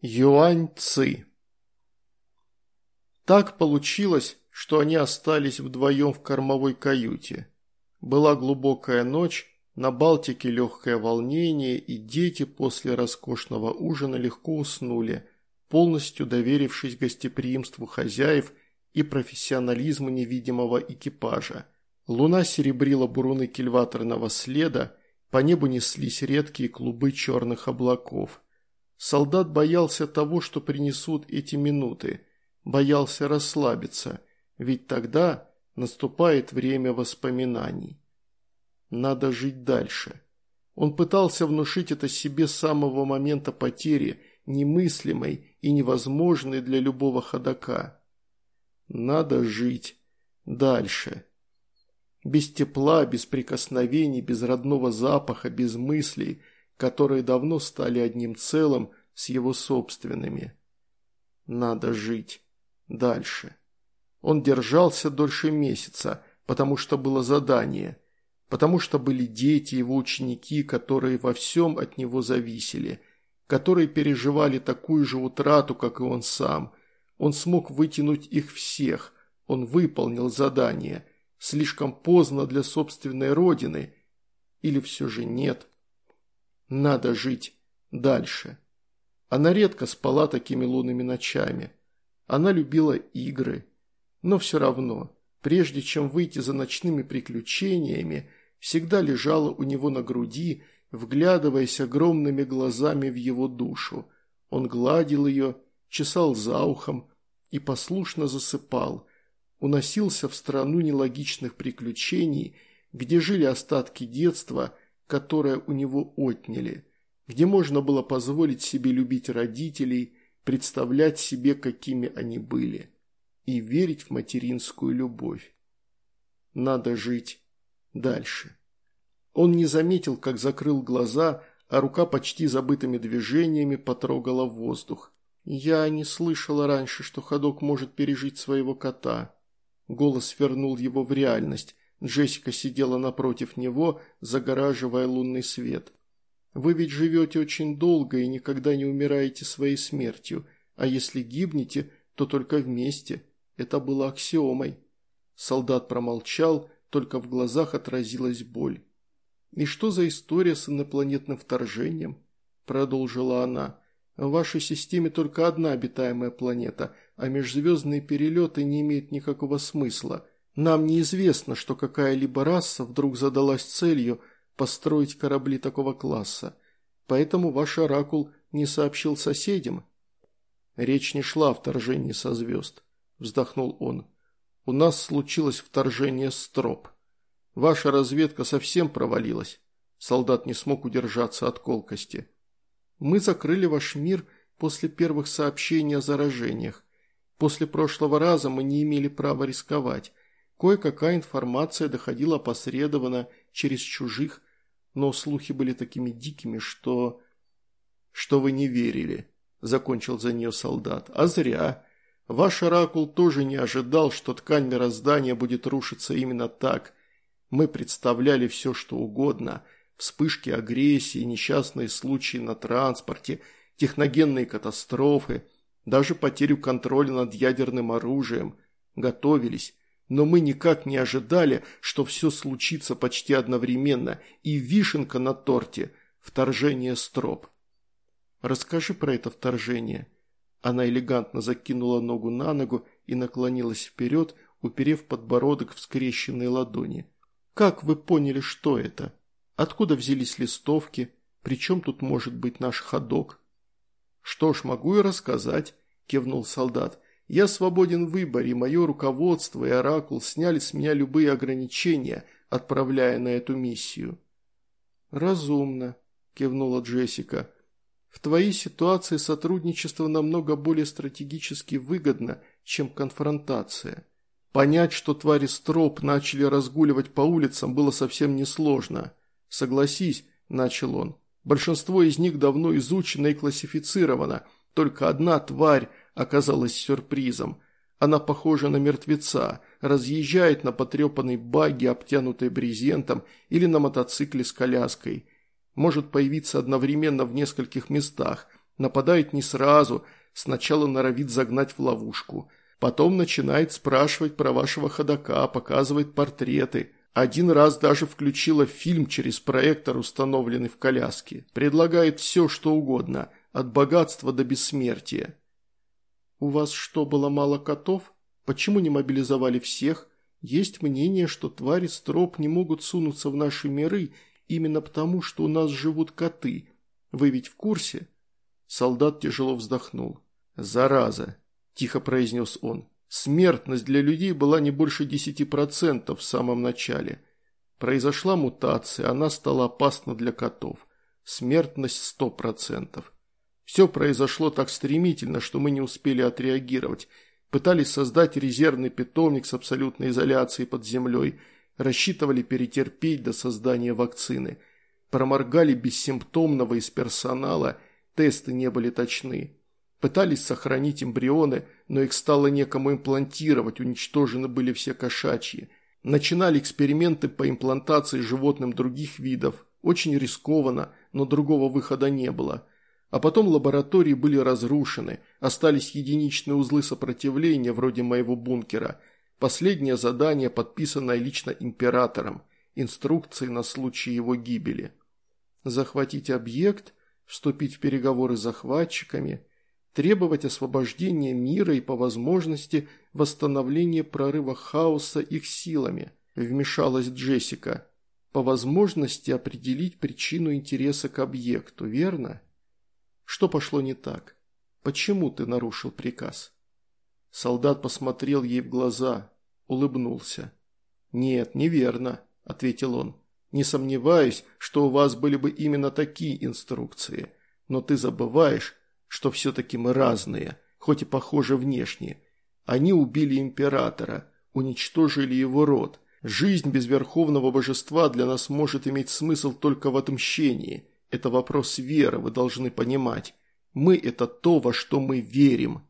Юань Ци. Так получилось, что они остались вдвоем в кормовой каюте. Была глубокая ночь, на Балтике легкое волнение, и дети после роскошного ужина легко уснули, полностью доверившись гостеприимству хозяев и профессионализму невидимого экипажа. Луна серебрила буруны кильваторного следа, по небу неслись редкие клубы черных облаков – Солдат боялся того, что принесут эти минуты, боялся расслабиться, ведь тогда наступает время воспоминаний. Надо жить дальше. Он пытался внушить это себе с самого момента потери, немыслимой и невозможной для любого ходока. Надо жить дальше. Без тепла, без прикосновений, без родного запаха, без мыслей – которые давно стали одним целым с его собственными. Надо жить дальше. Он держался дольше месяца, потому что было задание, потому что были дети, его ученики, которые во всем от него зависели, которые переживали такую же утрату, как и он сам. Он смог вытянуть их всех, он выполнил задание, слишком поздно для собственной родины, или все же нет – надо жить дальше. Она редко спала такими лунными ночами. Она любила игры. Но все равно, прежде чем выйти за ночными приключениями, всегда лежала у него на груди, вглядываясь огромными глазами в его душу. Он гладил ее, чесал за ухом и послушно засыпал. Уносился в страну нелогичных приключений, где жили остатки детства – которое у него отняли, где можно было позволить себе любить родителей, представлять себе, какими они были, и верить в материнскую любовь. Надо жить дальше. Он не заметил, как закрыл глаза, а рука почти забытыми движениями потрогала воздух. «Я не слышала раньше, что ходок может пережить своего кота». Голос вернул его в реальность. Джессика сидела напротив него, загораживая лунный свет. «Вы ведь живете очень долго и никогда не умираете своей смертью, а если гибнете, то только вместе. Это было аксиомой». Солдат промолчал, только в глазах отразилась боль. «И что за история с инопланетным вторжением?» – продолжила она. «В вашей системе только одна обитаемая планета, а межзвездные перелеты не имеют никакого смысла». Нам неизвестно, что какая-либо раса вдруг задалась целью построить корабли такого класса, поэтому ваш оракул не сообщил соседям. Речь не шла о вторжении со звезд, вздохнул он. У нас случилось вторжение с троп. Ваша разведка совсем провалилась. Солдат не смог удержаться от колкости. Мы закрыли ваш мир после первых сообщений о заражениях. После прошлого раза мы не имели права рисковать. Кое-какая информация доходила опосредованно через чужих, но слухи были такими дикими, что... «Что вы не верили», – закончил за нее солдат. «А зря. Ваш оракул тоже не ожидал, что ткань мироздания будет рушиться именно так. Мы представляли все, что угодно. Вспышки агрессии, несчастные случаи на транспорте, техногенные катастрофы, даже потерю контроля над ядерным оружием. Готовились, но мы никак не ожидали, что все случится почти одновременно, и вишенка на торте – вторжение строп. Расскажи про это вторжение. Она элегантно закинула ногу на ногу и наклонилась вперед, уперев подбородок в скрещенные ладони. Как вы поняли, что это? Откуда взялись листовки? Причем тут может быть наш ходок? Что ж, могу и рассказать, кивнул солдат. Я свободен в выборе, мое руководство и Оракул сняли с меня любые ограничения, отправляя на эту миссию». «Разумно», – кивнула Джессика. «В твоей ситуации сотрудничество намного более стратегически выгодно, чем конфронтация. Понять, что твари Строп начали разгуливать по улицам, было совсем несложно. Согласись», – начал он, – «большинство из них давно изучено и классифицировано, только одна тварь – оказалась сюрпризом. Она похожа на мертвеца, разъезжает на потрепанной баге, обтянутой брезентом, или на мотоцикле с коляской. Может появиться одновременно в нескольких местах, Нападает не сразу, сначала норовит загнать в ловушку. Потом начинает спрашивать про вашего ходока, показывает портреты. Один раз даже включила фильм через проектор, установленный в коляске. Предлагает все, что угодно, от богатства до бессмертия. «У вас что, было мало котов? Почему не мобилизовали всех? Есть мнение, что твари строп не могут сунуться в наши миры именно потому, что у нас живут коты. Вы ведь в курсе?» Солдат тяжело вздохнул. «Зараза!» – тихо произнес он. «Смертность для людей была не больше десяти процентов в самом начале. Произошла мутация, она стала опасна для котов. Смертность сто процентов. Все произошло так стремительно, что мы не успели отреагировать. Пытались создать резервный питомник с абсолютной изоляцией под землей, рассчитывали перетерпеть до создания вакцины. Проморгали бессимптомного из персонала, тесты не были точны. Пытались сохранить эмбрионы, но их стало некому имплантировать, уничтожены были все кошачьи. Начинали эксперименты по имплантации животным других видов. Очень рискованно, но другого выхода не было – а потом лаборатории были разрушены, остались единичные узлы сопротивления вроде моего бункера. Последнее задание, подписанное лично императором, инструкции на случай его гибели. Захватить объект, вступить в переговоры с захватчиками, требовать освобождения мира и по возможности восстановления прорыва хаоса их силами, вмешалась Джессика. По возможности определить причину интереса к объекту, верно? Что пошло не так? Почему ты нарушил приказ?» Солдат посмотрел ей в глаза, улыбнулся. «Нет, неверно», – ответил он. «Не сомневаюсь, что у вас были бы именно такие инструкции, но ты забываешь, что все-таки мы разные, хоть и похожи внешне. Они убили императора, уничтожили его род. Жизнь без верховного божества для нас может иметь смысл только в отмщении. Это вопрос веры, вы должны понимать. Мы – это то, во что мы верим».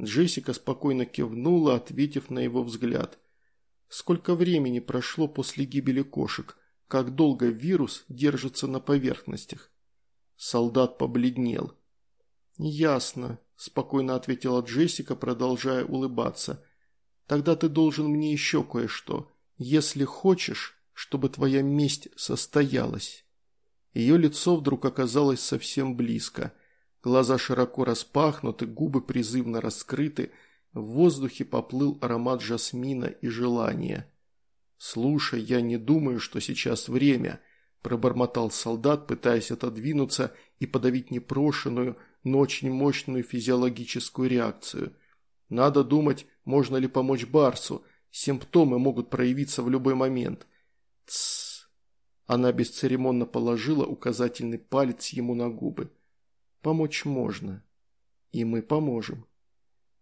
Джессика спокойно кивнула, ответив на его взгляд. «Сколько времени прошло после гибели кошек? Как долго вирус держится на поверхностях?» Солдат побледнел. «Ясно», – спокойно ответила Джессика, продолжая улыбаться. «Тогда ты должен мне еще кое-что, если хочешь, чтобы твоя месть состоялась». Ее лицо вдруг оказалось совсем близко. Глаза широко распахнуты, губы призывно раскрыты, в воздухе поплыл аромат жасмина и желания. «Слушай, я не думаю, что сейчас время», – пробормотал солдат, пытаясь отодвинуться и подавить непрошенную, но очень мощную физиологическую реакцию. «Надо думать, можно ли помочь Барсу. Симптомы могут проявиться в любой момент». «Тссс», она бесцеремонно положила указательный палец ему на губы. «Помочь можно. И мы поможем».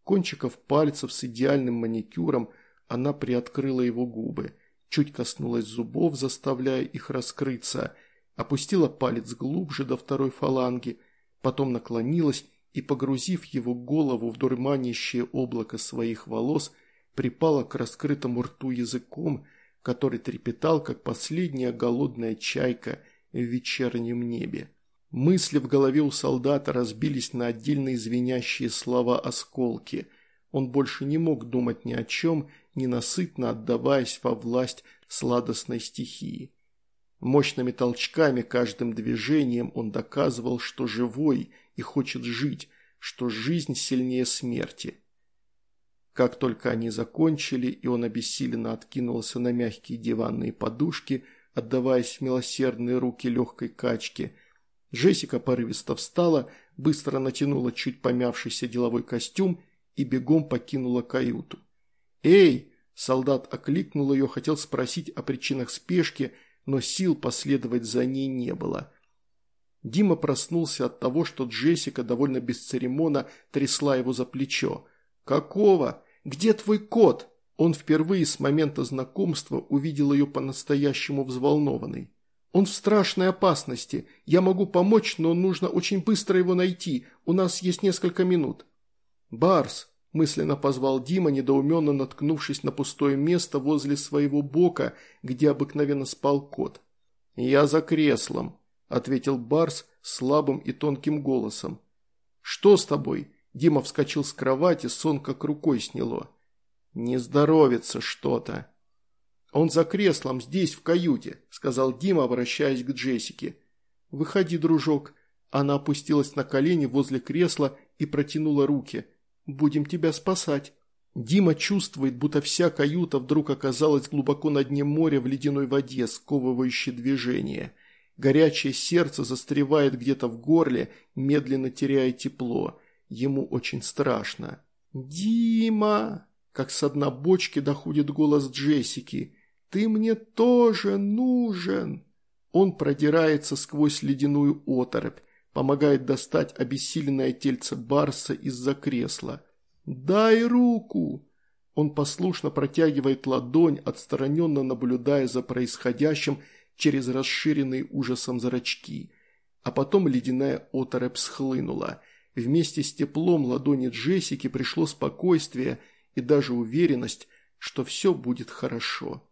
Кончиков пальцев с идеальным маникюром она приоткрыла его губы, чуть коснулась зубов, заставляя их раскрыться, опустила палец глубже до второй фаланги, потом наклонилась и, погрузив его голову в дурманящее облако своих волос, припала к раскрытому рту языком, который трепетал, как последняя голодная чайка в вечернем небе. Мысли в голове у солдата разбились на отдельные звенящие слова осколки. Он больше не мог думать ни о чем, ненасытно отдаваясь во власть сладостной стихии. Мощными толчками, каждым движением он доказывал, что живой и хочет жить, что жизнь сильнее смерти. Как только они закончили, и он обессиленно откинулся на мягкие диванные подушки, отдаваясь в милосердные руки легкой качки, Джессика порывисто встала, быстро натянула чуть помявшийся деловой костюм и бегом покинула каюту. «Эй!» – солдат окликнул ее, хотел спросить о причинах спешки, но сил последовать за ней не было. Дима проснулся от того, что Джессика довольно бесцеремонно трясла его за плечо. «Какого?» «Где твой кот?» Он впервые с момента знакомства увидел ее по-настоящему взволнованной. «Он в страшной опасности. Я могу помочь, но нужно очень быстро его найти. У нас есть несколько минут». «Барс», – мысленно позвал Дима, недоуменно наткнувшись на пустое место возле своего бока, где обыкновенно спал кот. «Я за креслом», – ответил Барс слабым и тонким голосом. «Что с тобой?» Дима вскочил с кровати, сон как рукой сняло. «Не здоровится что-то». «Он за креслом, здесь, в каюте», – сказал Дима, обращаясь к Джессике. «Выходи, дружок». Она опустилась на колени возле кресла и протянула руки. «Будем тебя спасать». Дима чувствует, будто вся каюта вдруг оказалась глубоко на дне моря в ледяной воде, сковывающей движение. Горячее сердце застревает где-то в горле, медленно теряя тепло. Ему очень страшно. «Дима!» Как с дна бочки доходит голос Джессики. «Ты мне тоже нужен!» Он продирается сквозь ледяную оторопь, помогает достать обессиленное тельце Барса из-за кресла. «Дай руку!» Он послушно протягивает ладонь, отстраненно наблюдая за происходящим через расширенные ужасом зрачки. А потом ледяная оторопь схлынула. Вместе с теплом ладони Джессики пришло спокойствие и даже уверенность, что все будет хорошо.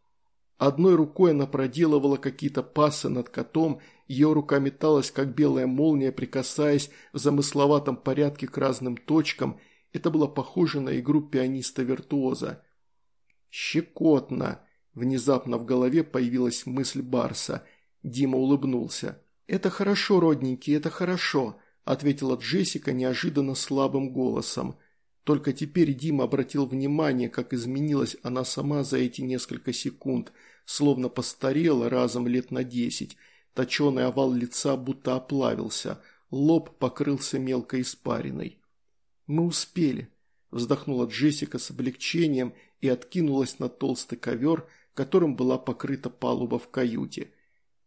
Одной рукой она проделывала какие-то пасы над котом, ее рука металась, как белая молния, прикасаясь в замысловатом порядке к разным точкам – это было похоже на игру пианиста-виртуоза. «Щекотно!» Внезапно в голове появилась мысль Барса. Дима улыбнулся. «Это хорошо, родненький, это хорошо», – ответила Джессика неожиданно слабым голосом. Только теперь Дима обратил внимание, как изменилась она сама за эти несколько секунд, словно постарела разом лет на десять. Точеный овал лица будто оплавился, лоб покрылся мелкой испариной. «Мы успели», – вздохнула Джессика с облегчением и откинулась на толстый ковер, которым была покрыта палуба в каюте.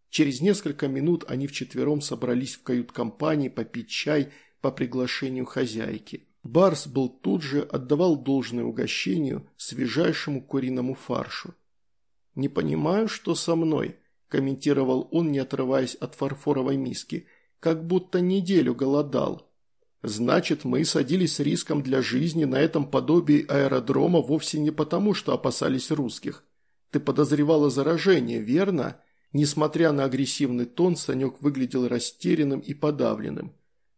Через несколько минут они вчетвером собрались в кают-компании попить чай по приглашению хозяйки. Барс был тут же, отдавал должное угощению свежайшему куриному фаршу. «Не понимаю, что со мной», – комментировал он, не отрываясь от фарфоровой миски, – «как будто неделю голодал». Значит, мы садились с риском для жизни на этом подобии аэродрома вовсе не потому, что опасались русских. Ты подозревала заражение, верно? Несмотря на агрессивный тон, Санек выглядел растерянным и подавленным.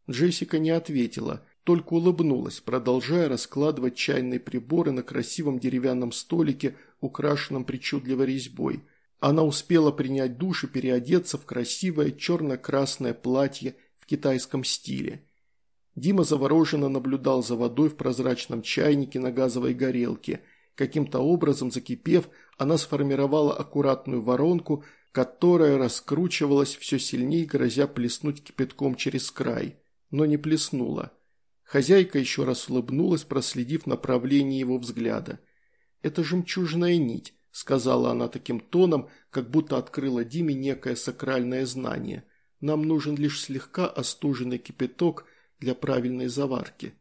Джессика не ответила, только улыбнулась, продолжая раскладывать чайные приборы на красивом деревянном столике, украшенном причудливой резьбой. Она успела принять душ и переодеться в красивое черно-красное платье в китайском стиле. Дима завороженно наблюдал за водой в прозрачном чайнике на газовой горелке. Каким-то образом, закипев, она сформировала аккуратную воронку, которая раскручивалась все сильнее, грозя плеснуть кипятком через край. Но не плеснула. Хозяйка еще раз улыбнулась, проследив направление его взгляда. «Это жемчужная нить», – сказала она таким тоном, как будто открыла Диме некое сакральное знание. «Нам нужен лишь слегка остуженный кипяток – для правильной заварки.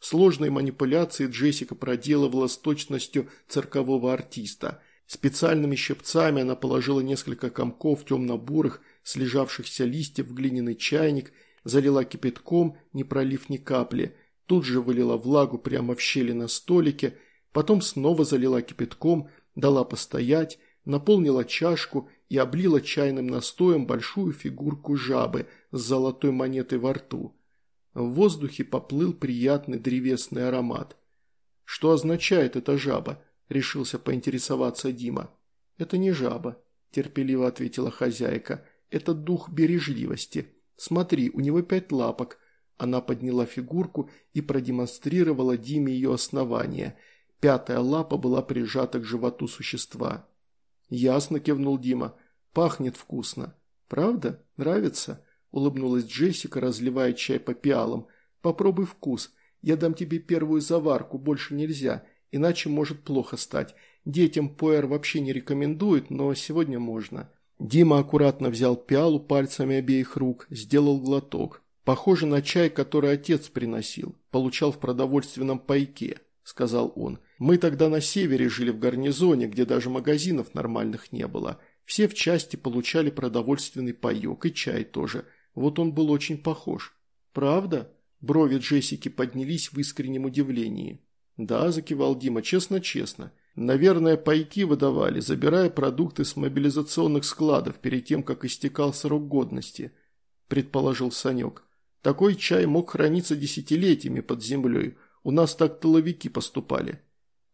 Сложные манипуляции Джессика проделывала с точностью циркового артиста. Специальными щипцами она положила несколько комков темно-бурых, слежавшихся листьев в глиняный чайник, залила кипятком, не пролив ни капли, тут же вылила влагу прямо в щели на столике, потом снова залила кипятком, дала постоять, наполнила чашку и облила чайным настоем большую фигурку жабы с золотой монетой во рту. В воздухе поплыл приятный древесный аромат. «Что означает эта жаба?» – решился поинтересоваться Дима. «Это не жаба», – терпеливо ответила хозяйка. «Это дух бережливости. Смотри, у него пять лапок». Она подняла фигурку и продемонстрировала Диме ее основание. Пятая лапа была прижата к животу существа. «Ясно», – кивнул Дима. «Пахнет вкусно. Правда? Нравится?» – улыбнулась Джессика, разливая чай по пиалам. «Попробуй вкус. Я дам тебе первую заварку, больше нельзя, иначе может плохо стать. Детям пуэр вообще не рекомендуют, но сегодня можно». Дима аккуратно взял пиалу пальцами обеих рук, сделал глоток. «Похоже на чай, который отец приносил, получал в продовольственном пайке», – сказал он. «Мы тогда на севере жили в гарнизоне, где даже магазинов нормальных не было. Все в части получали продовольственный паек и чай тоже». Вот он был очень похож. Правда? Брови Джессики поднялись в искреннем удивлении. Да, закивал Дима, честно-честно. Наверное, пайки выдавали, забирая продукты с мобилизационных складов перед тем, как истекал срок годности, предположил Санек. Такой чай мог храниться десятилетиями под землей. У нас так тыловики поступали».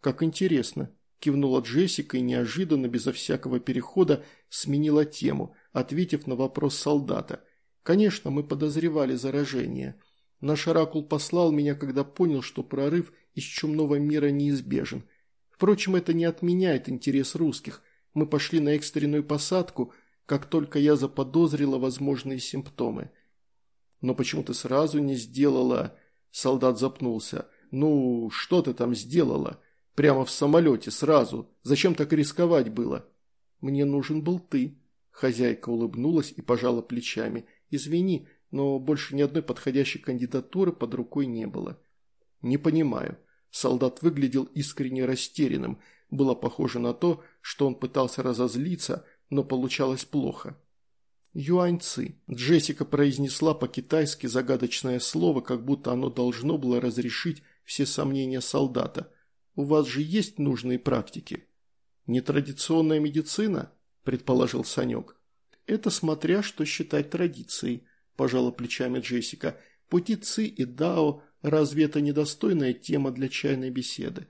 «Как интересно», – кивнула Джессика и неожиданно, безо всякого перехода, сменила тему, ответив на вопрос солдата. «Конечно, мы подозревали заражение. Наш оракул послал меня, когда понял, что прорыв из чумного мира неизбежен. Впрочем, это не отменяет интерес русских. Мы пошли на экстренную посадку, как только я заподозрила возможные симптомы. Но почему ты сразу не сделала... Солдат запнулся. «Ну, что ты там сделала? Прямо в самолете, сразу. Зачем так рисковать было?» «Мне нужен был ты». Хозяйка улыбнулась и пожала плечами. «Извини, но больше ни одной подходящей кандидатуры под рукой не было». «Не понимаю». Солдат выглядел искренне растерянным. Было похоже на то, что он пытался разозлиться, но получалось плохо. «Юаньцы», – Джессика произнесла по-китайски загадочное слово, как будто оно должно было разрешить все сомнения солдата. «У вас же есть нужные практики?» «Нетрадиционная медицина?» – предположил Санек. «Это смотря, что считать традицией», – пожала плечами Джессика. «Пути Ци и Дао – разве это недостойная тема для чайной беседы?»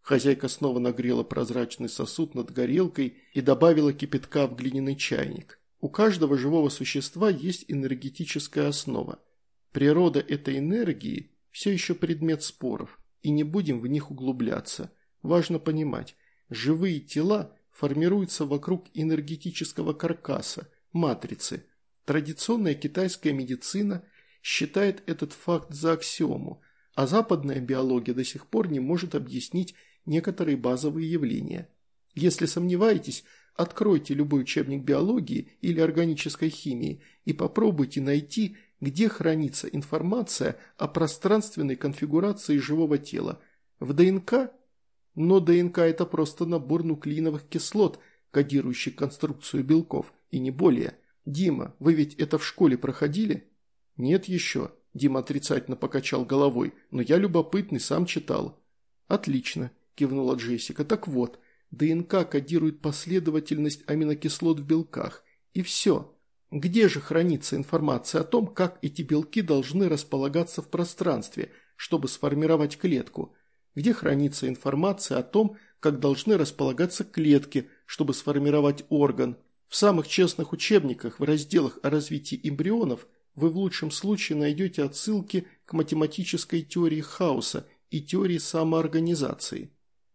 Хозяйка снова нагрела прозрачный сосуд над горелкой и добавила кипятка в глиняный чайник. У каждого живого существа есть энергетическая основа. Природа этой энергии все еще предмет споров, и не будем в них углубляться. Важно понимать, живые тела формируются вокруг энергетического каркаса, матрицы. Традиционная китайская медицина считает этот факт за аксиому, а западная биология до сих пор не может объяснить некоторые базовые явления. Если сомневаетесь, откройте любой учебник биологии или органической химии и попробуйте найти, где хранится информация о пространственной конфигурации живого тела. В ДНК? Но ДНК – это просто набор нуклеиновых кислот, кодирующих конструкцию белков, и не более. Дима, вы ведь это в школе проходили? Нет еще. Дима отрицательно покачал головой, но я любопытный, сам читал. Отлично кивнула Джессика. Так вот, ДНК кодирует последовательность аминокислот в белках. И все. Где же хранится информация о том, как эти белки должны располагаться в пространстве, чтобы сформировать клетку? Где хранится информация о том, как должны располагаться клетки, чтобы сформировать орган? В самых честных учебниках в разделах о развитии эмбрионов вы в лучшем случае найдете отсылки к математической теории хаоса и теории самоорганизации.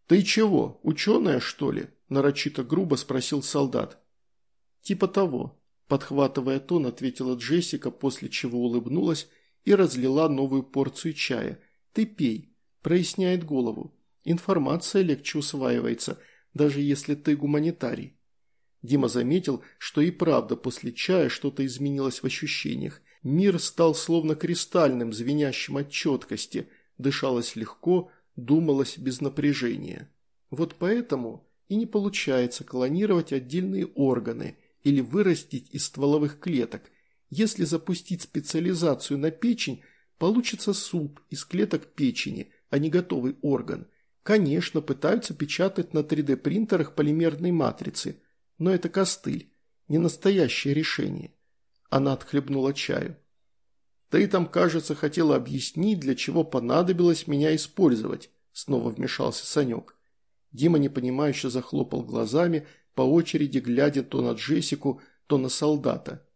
«Ты чего, ученая, что ли?» – нарочито грубо спросил солдат. «Типа того», – подхватывая тон, ответила Джессика, после чего улыбнулась и разлила новую порцию чая. «Ты пей, проясняет голову. Информация легче усваивается, даже если ты гуманитарий». Дима заметил, что и правда после чая что-то изменилось в ощущениях. Мир стал словно кристальным, звенящим от четкости, дышалось легко, думалось без напряжения. Вот поэтому и не получается клонировать отдельные органы или вырастить из стволовых клеток. Если запустить специализацию на печень, получится суп из клеток печени, а не готовый орган. Конечно, пытаются печатать на 3D-принтерах полимерные матрицы, но это костыль, не настоящее решение. Она отхлебнула чаю. Ты там, кажется, хотела объяснить, для чего понадобилось меня использовать», – снова вмешался Санек. Дима непонимающе захлопал глазами, по очереди глядя то на Джессику, то на солдата.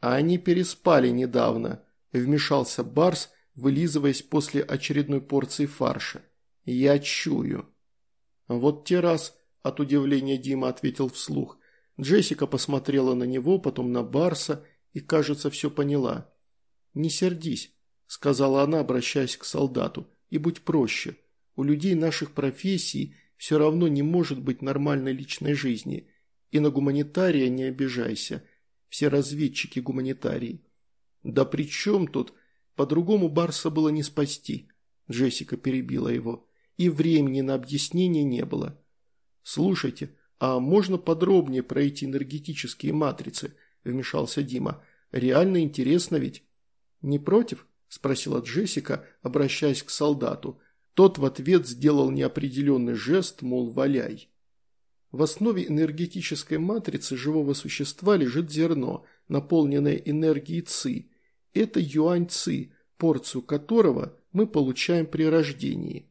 «А они переспали недавно», – вмешался Барс, вылизываясь после очередной порции фарша. «Я чую». «Вот те раз», – от удивления Дима ответил вслух. Джессика посмотрела на него, потом на Барса и, кажется, все поняла. «Не сердись», – сказала она, обращаясь к солдату, – «и будь проще. У людей наших профессий все равно не может быть нормальной личной жизни. И на гуманитария не обижайся. Все разведчики гуманитарии». «Да при чем тут? По-другому Барса было не спасти», – Джессика перебила его. «И времени на объяснение не было». «Слушайте, а можно подробнее про эти энергетические матрицы?» – вмешался Дима. «Реально интересно ведь». «Не против?» – спросила Джессика, обращаясь к солдату. Тот в ответ сделал неопределенный жест, мол, валяй. В основе энергетической матрицы живого существа лежит зерно, наполненное энергией ЦИ. Это юань ци, порцию которого мы получаем при рождении.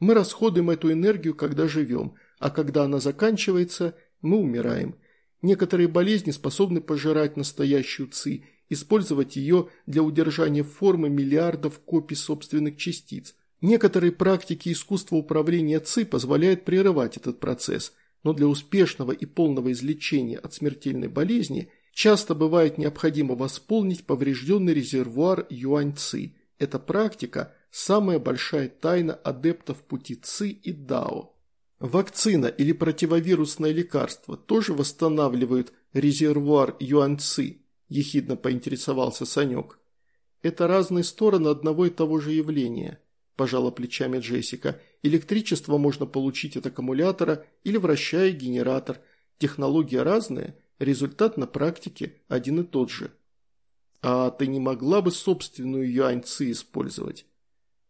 Мы расходуем эту энергию, когда живем, а когда она заканчивается, мы умираем. Некоторые болезни способны пожирать настоящую ци, использовать ее для удержания формы миллиардов копий собственных частиц. Некоторые практики искусства управления ЦИ позволяют прерывать этот процесс, но для успешного и полного излечения от смертельной болезни часто бывает необходимо восполнить поврежденный резервуар юань-ци. Эта практика – самая большая тайна адептов пути ЦИ и Дао. Вакцина или противовирусное лекарство тоже восстанавливают резервуар юань-ци, ехидно поинтересовался Санек. Это разные стороны одного и того же явления, пожала плечами Джессика. Электричество можно получить от аккумулятора или вращая генератор. Технология разная, результат на практике один и тот же. А ты не могла бы собственную юань-ци использовать?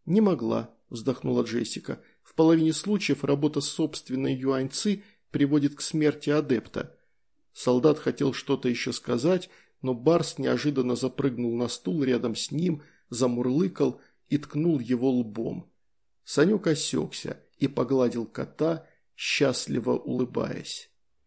Не могла, вздохнула Джессика. В половине случаев работа собственной юаньцы приводит к смерти адепта. Солдат хотел что-то еще сказать, но Барс неожиданно запрыгнул на стул рядом с ним, замурлыкал и ткнул его лбом. Санек осекся и погладил кота, счастливо улыбаясь.